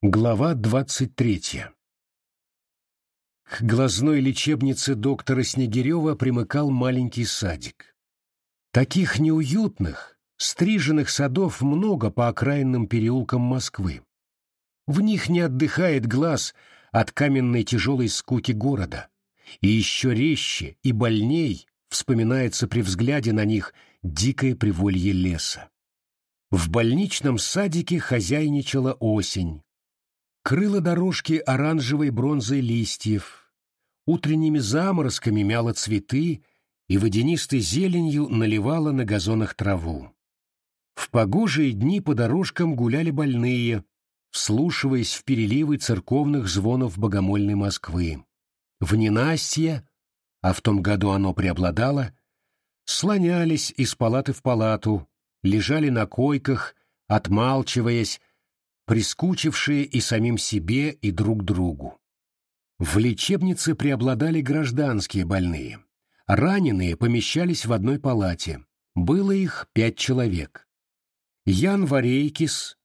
Глава двадцать третья К глазной лечебнице доктора Снегирева примыкал маленький садик. Таких неуютных, стриженных садов много по окраинным переулкам Москвы. В них не отдыхает глаз от каменной тяжелой скуки города, и еще резче и больней вспоминается при взгляде на них дикое приволье леса. В больничном садике хозяйничала осень, крыла дорожки оранжевой бронзой листьев, утренними заморозками мяла цветы и водянистой зеленью наливала на газонах траву. В погожие дни по дорожкам гуляли больные, вслушиваясь в переливы церковных звонов богомольной Москвы. В ненастье, а в том году оно преобладало, слонялись из палаты в палату, лежали на койках, отмалчиваясь, прискучившие и самим себе, и друг другу. В лечебнице преобладали гражданские больные. Раненые помещались в одной палате. Было их пять человек. Ян Варейкис,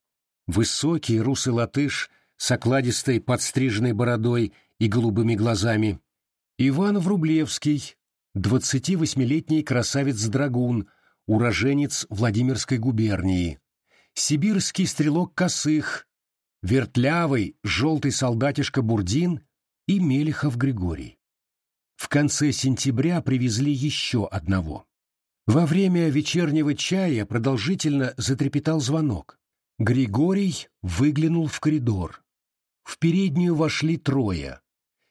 высокий русый латыш с окладистой подстриженной бородой и голубыми глазами, Иван Врублевский, 28-летний красавец-драгун, уроженец Владимирской губернии, сибирский стрелок Косых, вертлявый желтый солдатишка Бурдин и Мелехов Григорий. В конце сентября привезли еще одного. Во время вечернего чая продолжительно затрепетал звонок. Григорий выглянул в коридор. В переднюю вошли трое.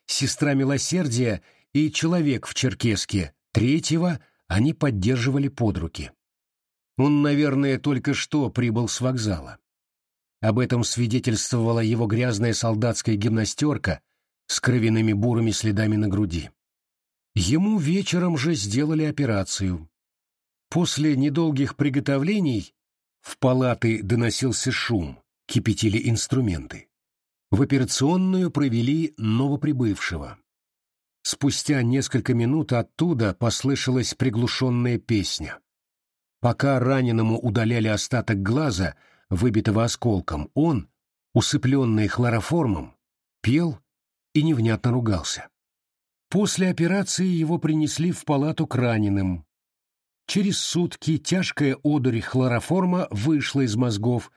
Сестра Милосердия и человек в черкеске, третьего они поддерживали под руки. Он, наверное, только что прибыл с вокзала. Об этом свидетельствовала его грязная солдатская гимнастерка с кровяными бурыми следами на груди. Ему вечером же сделали операцию. После недолгих приготовлений в палаты доносился шум, кипятили инструменты. В операционную провели новоприбывшего. Спустя несколько минут оттуда послышалась приглушенная песня. Пока раненому удаляли остаток глаза, выбитого осколком, он, усыпленный хлороформом, пел и невнятно ругался. После операции его принесли в палату к раненым. Через сутки тяжкая одурь хлороформа вышла из мозгов,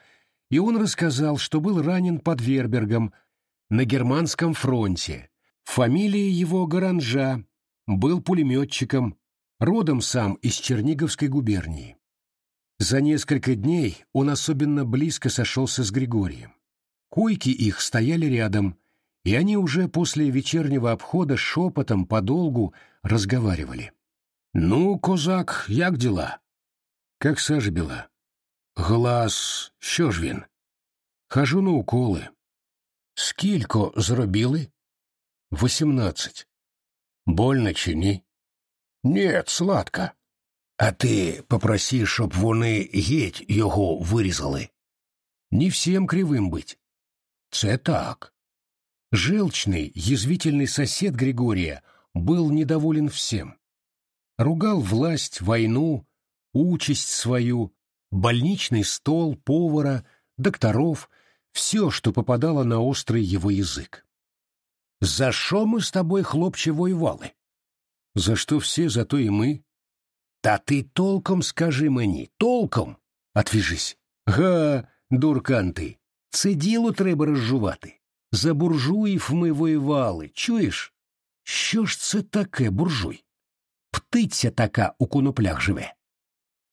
и он рассказал, что был ранен под Вербергом на германском фронте. Фамилия его Гаранжа, был пулеметчиком, родом сам из Черниговской губернии. За несколько дней он особенно близко сошелся с Григорием. Койки их стояли рядом, и они уже после вечернего обхода шепотом подолгу разговаривали. «Ну, козак, як дела?» «Как сажа бела?» «Глаз, що ж він?» «Хожу на уколи». «Скілько зробили?» «Восемнадцать». «Больно чи ні?» Нет, сладко. А ти попроси, щоб вони геть його вирізали. Не всем кривым быть. Це так. Желчный, язвительный сосед Григория был недоволен всем. Ругал власть, войну, участь свою, больничный стол, повара, докторов, все, что попадало на острый его язык. «За шо мы с тобой, хлопче, воевали?» За что все, зато и мы. Та ти толком скажи мені, толком. Отвіжись. Га, дуркан ти. Це діло треба розжувати. За буржуїв ми воювали, чуєш? Що ж це таке, буржуй? Птиця така у коноплях живе.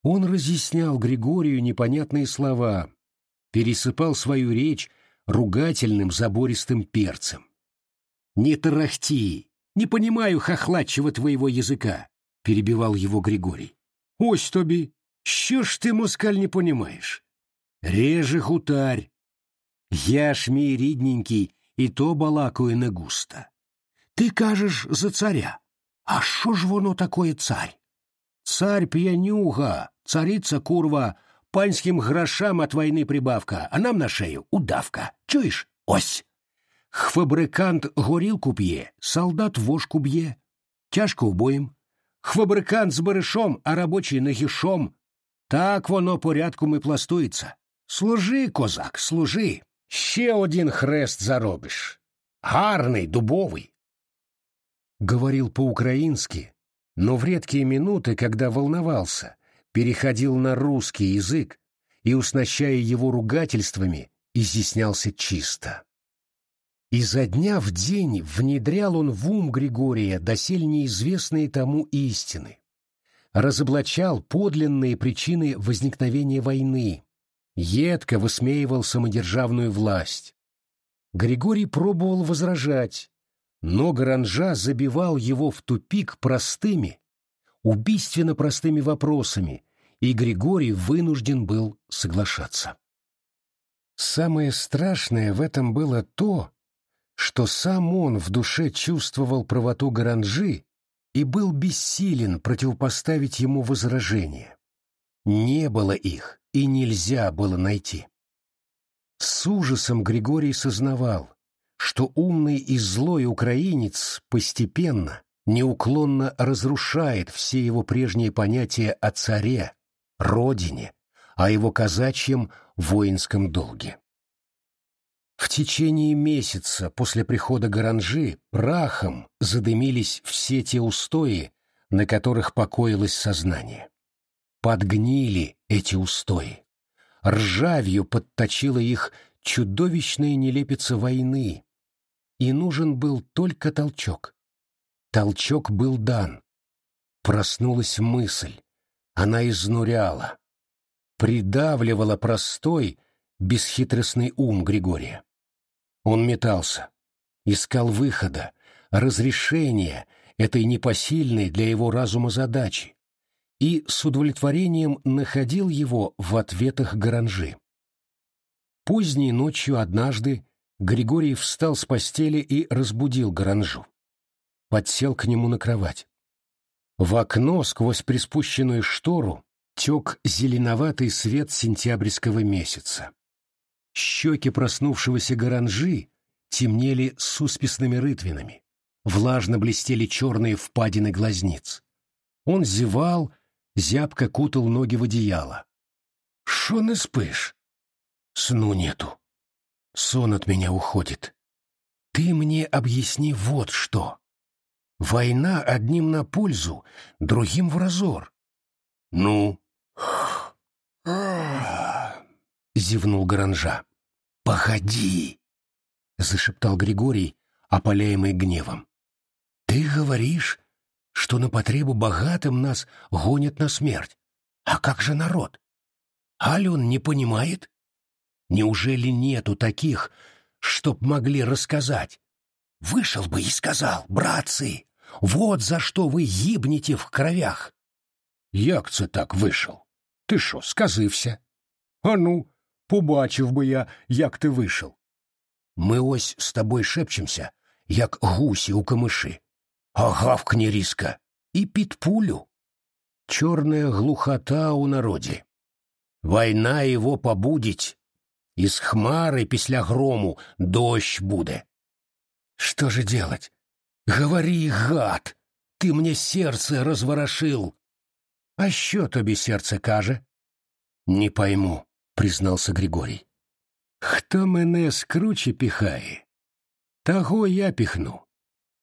Он разъяснял Григорию непонятные слова, пересыпал свою речь ругательным забористым перцем. «Не тарахти! Не понимаю хохлачего твоего языка, — перебивал его Григорий. — Ось тобі, що ж ти, москаль, не понимаешь? Реже хутарь. Я ж мій рідненький, і то балакаю не густо. Ти кажеш за царя. А що ж воно такое царь? Царь пьянюга, царица курва, панським грошам от войны прибавка, а нам на шею удавка. Чуєш? Ось. Хфабрикант горілку п'є, солдат вошку б'є. Тяжко обоїм. Хфабрикант з баришом, а робочий нагішом. Так воно порядком і пластується. Служи, козак, служи. Ще один хрест заробиш. Гарний, дубовый. Говорил по-украински, но в редкие минуты, когда волновался, переходил на русский язык и, уснащая его ругательствами, изъяснялся чисто. Изо дня в день внедрял он в ум Григория досель неизвестные тому истины, разоблачал подлинные причины возникновения войны, едко высмеивал самодержавную власть. Григорий пробовал возражать, но Гаранжа забивал его в тупик простыми, убийственно простыми вопросами, и Григорий вынужден был соглашаться. Самое страшное в этом было то, что сам он в душе чувствовал правоту Гаранжи и был бессилен противопоставить ему возражения. Не было их, и нельзя было найти. С ужасом Григорий сознавал, что умный и злой украинец постепенно, неуклонно разрушает все его прежние понятия о царе, родине, о его казачьем воинском долге. В течение месяца после прихода Гаранжи прахом задымились все те устои, на которых покоилось сознание. Подгнили эти устои. Ржавью подточила их чудовищная нелепица войны, и нужен был только толчок. Толчок был дан. Проснулась мысль. Она изнуряла. Придавливала простой, бесхитростный ум Григория. Он метался, искал выхода, разрешения этой непосильной для его разума задачи и с удовлетворением находил его в ответах Гаранжи. Поздней ночью однажды Григорий встал с постели и разбудил Гаранжу. Подсел к нему на кровать. В окно сквозь приспущенную штору тек зеленоватый свет сентябрьского месяца. Щеки проснувшегося гаранжи темнели сусписными рытвинами, влажно блестели черные впадины глазниц. Он зевал, зябко кутал ноги в одеяло. «Шо не спишь?» «Сну нету. Сон от меня уходит. Ты мне объясни вот что. Война одним на пользу, другим в разор». «Ну?» — зевнул Гаранжа. «Погоди!» — зашептал Григорий, опаляемый гневом. «Ты говоришь, что на потребу богатым нас гонят на смерть. А как же народ? Аль он не понимает? Неужели нету таких, чтоб могли рассказать? Вышел бы и сказал, братцы, вот за что вы гибнете в кровях. Як так вийшов? Ти що, сказився? А ну, побачив би я, як ти вийшов. Ми ось з тобою шепчемся, як гусі у камиші. А гавкні різко. І під пулю. Черная глухота у народі. Война его побудить. Из хмары після грому дощ буде. Что же делать? Говори, гад, ты мне сердце разворошил. А що тобі серце каже? Не пойму, признался Григорий. Хто мене скруче піхає, того я піхну.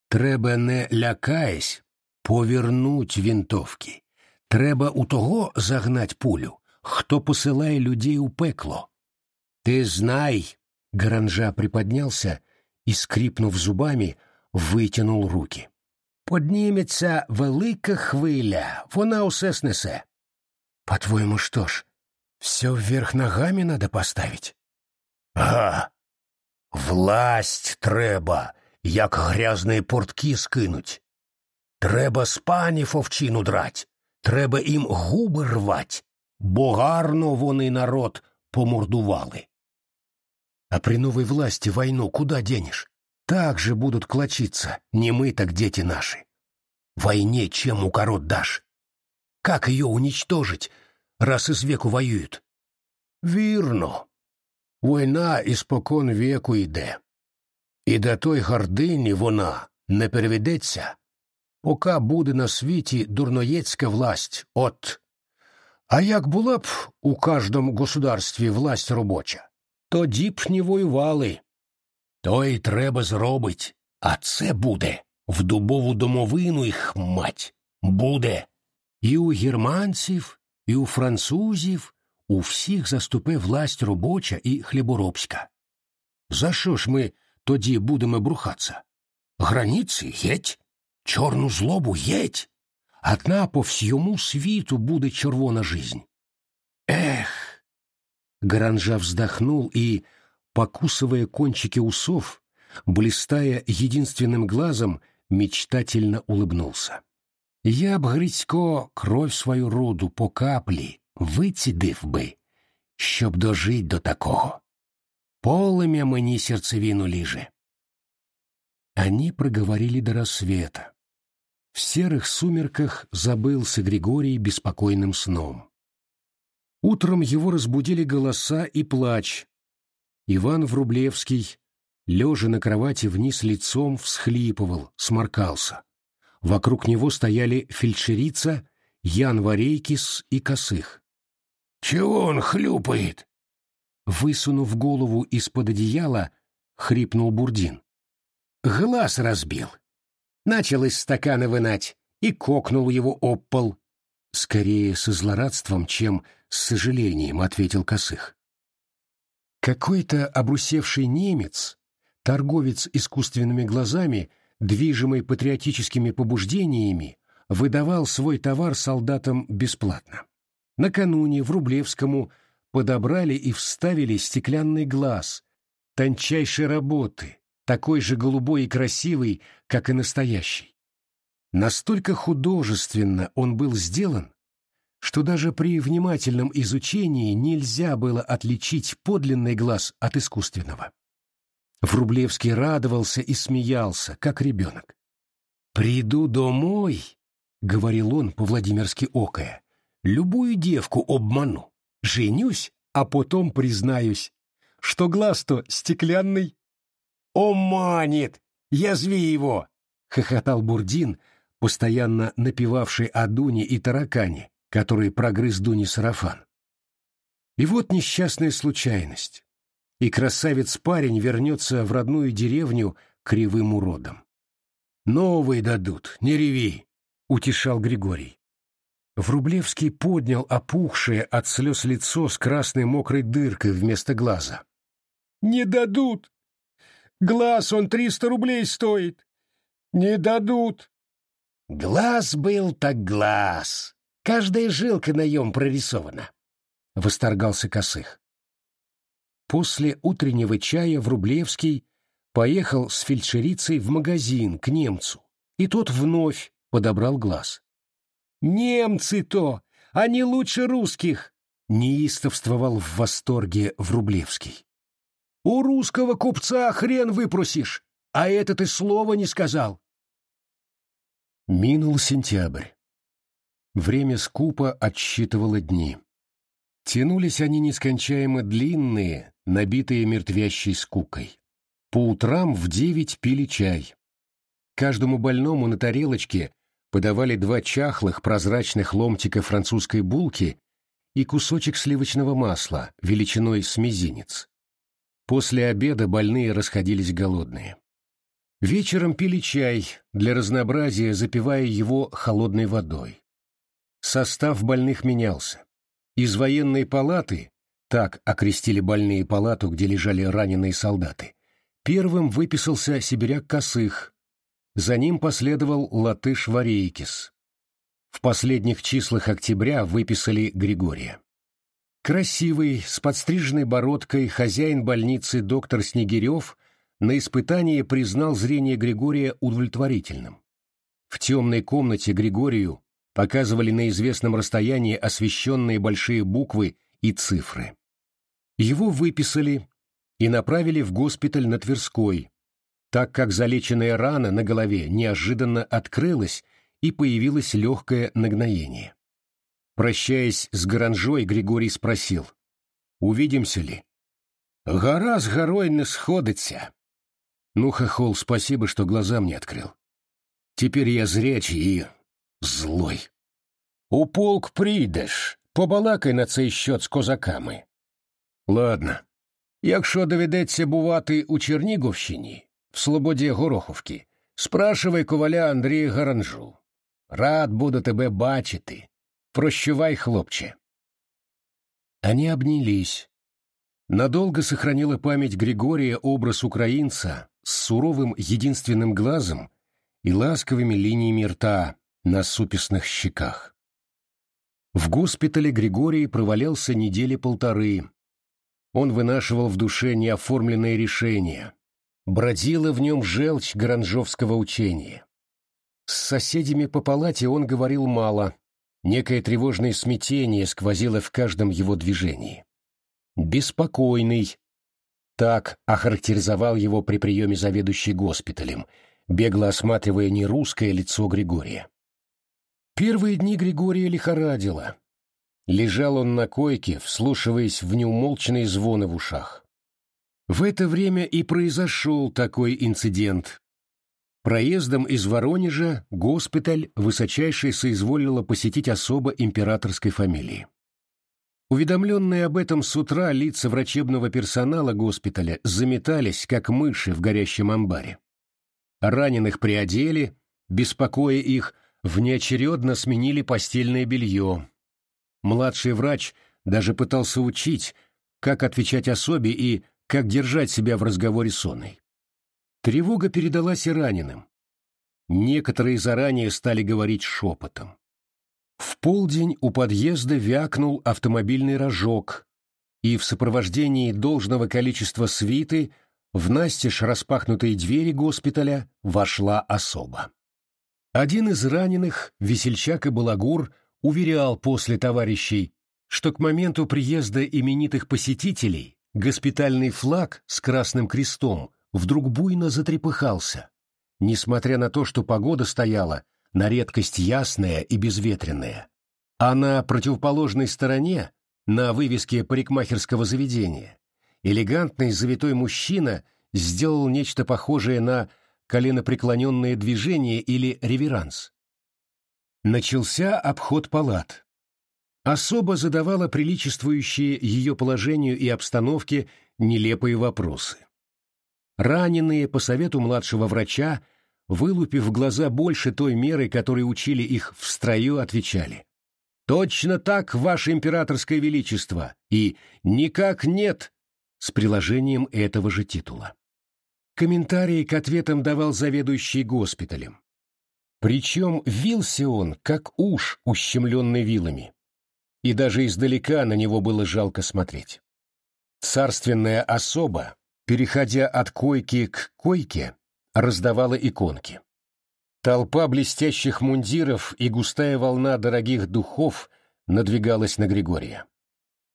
Треба не лякаясь, повернуть винтовки. Треба у того загнать пулю, хто посилає людей у пекло. Ты знай, Гаранжа приподнялся и, скрипнув зубами, витягнув руки. Подніметься велика хвиля, вона усе снесе. По-твоему, что ж, все вверх ногами надо поставить? Ага. Власть треба, як грязные портки скинуть. Треба з панів овчину драть, треба їм губи рвать, бо гарно вони народ помордували. А при новой власти войну куда денешь? Так же будут клочиться, не мы, так дети наши. Войне чем укорот дашь? Как ее уничтожить, раз из веку воюют? Вірно. Война іспокон віку йде. І до той гордині вона не переведеться, поки буде на світі дурноєцька власть, от. А як була б у кожному государстві власть робоча? тоді б не воювали. То й треба зробить, а це буде в дубову домовину їх мать. Буде. І у германців, і у французів у всіх заступе власть робоча і хліборобська. За що ж ми тоді будемо брухатися? Границі геть, чорну злобу геть, одна по всьому світу буде червона жизнь. Эх! Гаранжа вздохнул и, покусывая кончики усов, блистая единственным глазом, мечтательно улыбнулся. Я б, Грицько, кровь свою роду по каплі вицідив би, щоб дожить до такого. Полымя мені сердцевину лиже. Они проговорили до рассвета. В серых сумерках забылся Григорий беспокойным сном. Утром его разбудили голоса и плач. Иван Врублевский, лежа на кровати вниз лицом, всхлипывал, сморкался. Вокруг него стояли фельдшерица, Ян Варейкис и Косых. «Чего он хлюпает?» Высунув голову из-под одеяла, хрипнул Бурдин. «Глаз разбил. Начал из стакана вынать и кокнул его об пол». Скорее со злорадством, чем с сожалением, ответил Косых. Какой-то обрусевший немец, торговец искусственными глазами, движимый патриотическими побуждениями, выдавал свой товар солдатам бесплатно. Накануне в Рублевскому подобрали и вставили стеклянный глаз, тончайшей работы, такой же голубой и красивый, как и настоящий. Настолько художественно он был сделан, что даже при внимательном изучении нельзя было отличить подлинный глаз от искусственного. Врублевский радовался и смеялся, как ребенок. «Приду домой», — говорил он по-владимирски окая, — «любую девку обману, женюсь, а потом признаюсь, что глаз-то стеклянный». «Оманит! Язви его!» — хохотал Бурдин, постоянно напевавший о Дуне и таракане, который прогрыз Дуне сарафан. И вот несчастная случайность и красавец-парень вернется в родную деревню кривым уродом. «Новые дадут, не реви», — утешал Григорий. Врублевский поднял опухшее от слез лицо с красной мокрой дыркой вместо глаза. «Не дадут! Глаз он триста рублей стоит! Не дадут!» «Глаз был так глаз! Каждая жилка на нем прорисована!» — восторгался Косых. После утреннего чая Врублевский поехал с фельдшерицей в магазин к немцу, и тот вновь подобрал глаз. «Немцы-то! Они лучше русских!» — неистовствовал в восторге Врублевский. «У русского купца хрен выпросишь, а этот и слова не сказал!» Минул сентябрь. Время скупо отсчитывало дни. Тянулись они нескончаемо длинные, набитые мертвящей скукой. По утрам в девять пили чай. Каждому больному на тарелочке подавали два чахлых прозрачных ломтика французской булки и кусочек сливочного масла величиной с мизинец. После обеда больные расходились голодные. Вечером пили чай, для разнообразия запивая его холодной водой. Состав больных менялся. Из военной палаты, так окрестили больные палату, где лежали раненые солдаты, первым выписался сибиряк Косых, за ним последовал латыш Варейкис. В последних числах октября выписали Григория. Красивый, с подстриженной бородкой хозяин больницы доктор Снегирев на испытании признал зрение Григория удовлетворительным. В темной комнате Григорию показывали на известном расстоянии освещенные большие буквы и цифры. Его выписали и направили в госпиталь на Тверской, так как залеченная рана на голове неожиданно открылась и появилось легкое нагноение. Прощаясь с Гаранжой, Григорий спросил, «Увидимся ли?» «Гора с горой не сходится». «Ну, хохол, спасибо, что глаза мне открыл. Теперь я зрячий и злой. У полк прийдеш, побалакай на цей счет з козаками. Ладно, Якщо доведеться бувати у Черніговщині, в Слободі Гороховки, спрашивай коваля Андрія Гаранжу. Рад буду тебе бачити. Прощувай, хлопче. Они обнялись. Надолго сохранила память Григория образ украинца с суровым единственным глазом и ласковыми линиями рта на супесных щеках. В госпитале Григорий провалялся недели полторы. он вынашивал в душе неоформленные решения. Бродила в нем желчь гранжовского учения. С соседями по палате он говорил мало. Некое тревожное смятение сквозило в каждом его движении. «Беспокойный», так охарактеризовал его при приеме заведующий госпиталем, бегло осматривая нерусское лицо Григория. Первые дни Григория лихорадило. Лежал он на койке, вслушиваясь в неумолчные звоны в ушах. В это время и произошел такой инцидент. Проездом из Воронежа госпиталь высочайший соизволила посетить особо императорской фамилии. Уведомленные об этом с утра лица врачебного персонала госпиталя заметались, как мыши в горящем амбаре. Раненых приодели, беспокоя их, внеочередно сменили постельное белье. Младший врач даже пытался учить, как отвечать особе и как держать себя в разговоре с Оной. Тревога передалась и раненым. Некоторые заранее стали говорить шепотом. В полдень у подъезда вякнул автомобильный рожок, и в сопровождении должного количества свиты в настежь распахнутые двери госпиталя вошла особа. Один из раненых, весельчак и балагур, уверял после товарищей, что к моменту приезда именитых посетителей госпитальный флаг с красным крестом вдруг буйно затрепыхался, несмотря на то, что погода стояла на редкость ясная и безветренная. А на противоположной стороне, на вывеске парикмахерского заведения, элегантный завитой мужчина сделал нечто похожее на коленопреклоненное движение или реверанс. Начался обход палат. Особо задавала приличествующие ее положению и обстановке нелепые вопросы. Раненые, по совету младшего врача, вылупив глаза больше той меры, которой учили их в строю, отвечали. «Точно так, Ваше Императорское Величество!» и «Никак нет!» с приложением этого же титула. Комментарии к ответам давал заведующий госпиталем. Причем вился он, как уж, ущемленный вилами. И даже издалека на него было жалко смотреть. Царственная особа, переходя от койки к койке, раздавала иконки. Толпа блестящих мундиров и густая волна дорогих духов надвигалась на Григория.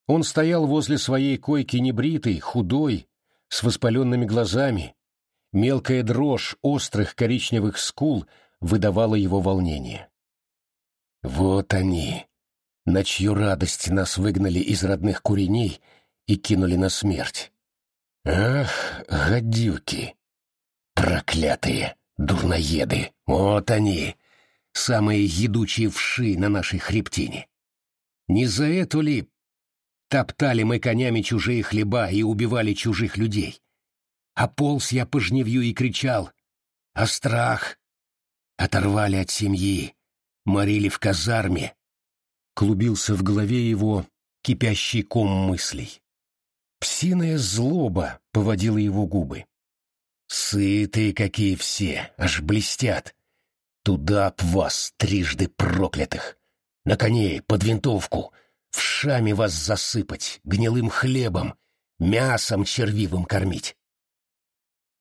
Он стоял возле своей койки небритый, худой, с воспаленными глазами, Мелкая дрожь острых коричневых скул выдавала его волнение. «Вот они, на чью радость нас выгнали из родных куреней и кинули на смерть. Ах, гадюки! Проклятые дурноеды! Вот они, самые едучие вши на нашей хребтине! Не за эту ли топтали мы конями чужие хлеба и убивали чужих людей?» А полз я по жневью и кричал. А страх? Оторвали от семьи, морили в казарме. Клубился в голове его кипящий ком мыслей. Псиная злоба поводила его губы. Сытые какие все, аж блестят. Туда б вас, трижды проклятых. На коней, под винтовку, в шами вас засыпать, гнилым хлебом, мясом червивым кормить.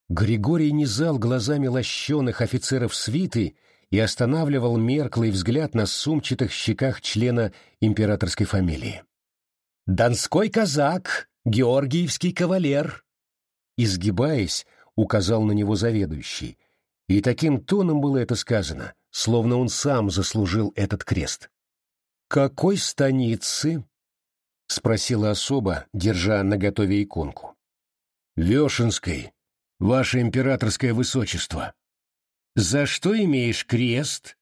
Григорий низал глазами лощеных офицеров свиты и останавливал мерклый взгляд на сумчатых щеках члена императорской фамилии. «Донской казак, георгиевский кавалер!» Изгибаясь, указал на него заведующий, и таким тоном было это сказано, словно он сам заслужил этот крест. «Какой станицы?» — спросила особа, держа наготове иконку. «Вешенской», ваше императорское высочество. За что имеешь крест?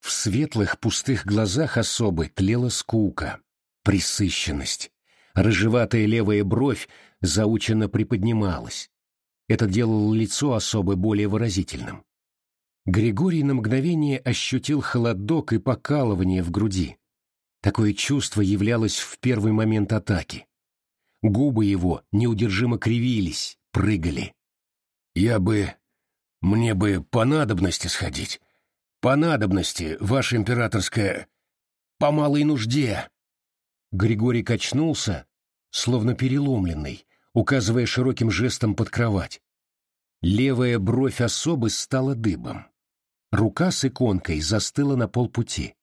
В светлых пустых глазах особы тлела скука, присыщенность. Рыжеватая левая бровь заученно приподнималась. Это делало лицо особо более выразительным. Григорий на мгновение ощутил холодок и покалывание в груди. Такое чувство являлось в первый момент атаки. Губы его неудержимо кривились, прыгали. «Я бы... мне бы по надобности сходить. По надобности, ваше императорское... по малой нужде». Григорий качнулся, словно переломленный, указывая широким жестом под кровать. Левая бровь особы стала дыбом. Рука с иконкой застыла на полпути.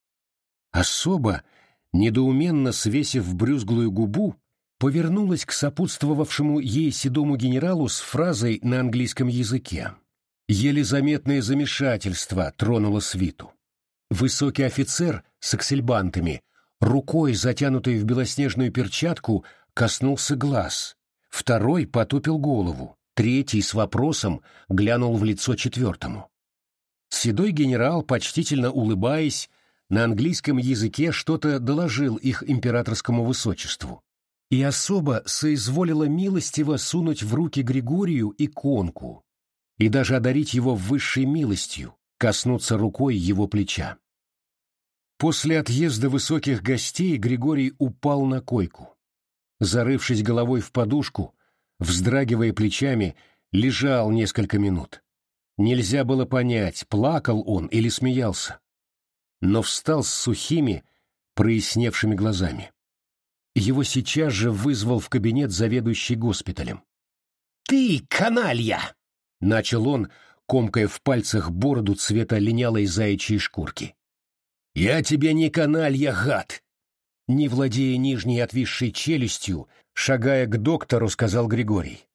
Особо, недоуменно свесив брюзглую губу, повернулась к сопутствовавшему ей седому генералу с фразой на английском языке. Еле заметное замешательство тронуло свиту. Высокий офицер с аксельбантами, рукой, затянутой в белоснежную перчатку, коснулся глаз. Второй потупил голову, третий с вопросом глянул в лицо четвертому. Седой генерал, почтительно улыбаясь, на английском языке что-то доложил их императорскому высочеству. И особо соизволила милостиво сунуть в руки Григорию иконку и даже одарить его высшей милостью, коснуться рукой его плеча. После отъезда высоких гостей Григорий упал на койку. Зарывшись головой в подушку, вздрагивая плечами, лежал несколько минут. Нельзя было понять, плакал он или смеялся. Но встал с сухими, проясневшими глазами. Его сейчас же вызвал в кабинет заведующий госпиталем. «Ты, каналья!» — начал он, комкая в пальцах бороду цвета линялой заячьей шкурки. «Я тебе не каналья, гад!» Не владея нижней отвисшей челюстью, шагая к доктору, сказал Григорий.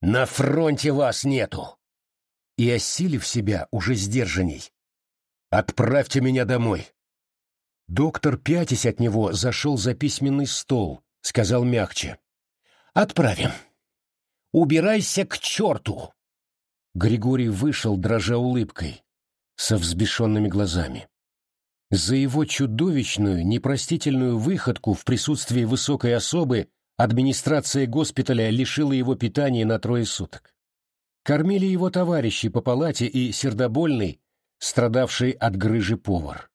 «На фронте вас нету!» и, осилив себя, уже сдержанней. «Отправьте меня домой!» Доктор, пятясь от него, зашел за письменный стол, сказал мягче. «Отправим. Убирайся к черту!» Григорий вышел, дрожа улыбкой, со взбешенными глазами. За его чудовищную, непростительную выходку в присутствии высокой особы администрация госпиталя лишила его питания на трое суток. Кормили его товарищи по палате и сердобольный, страдавший от грыжи повар.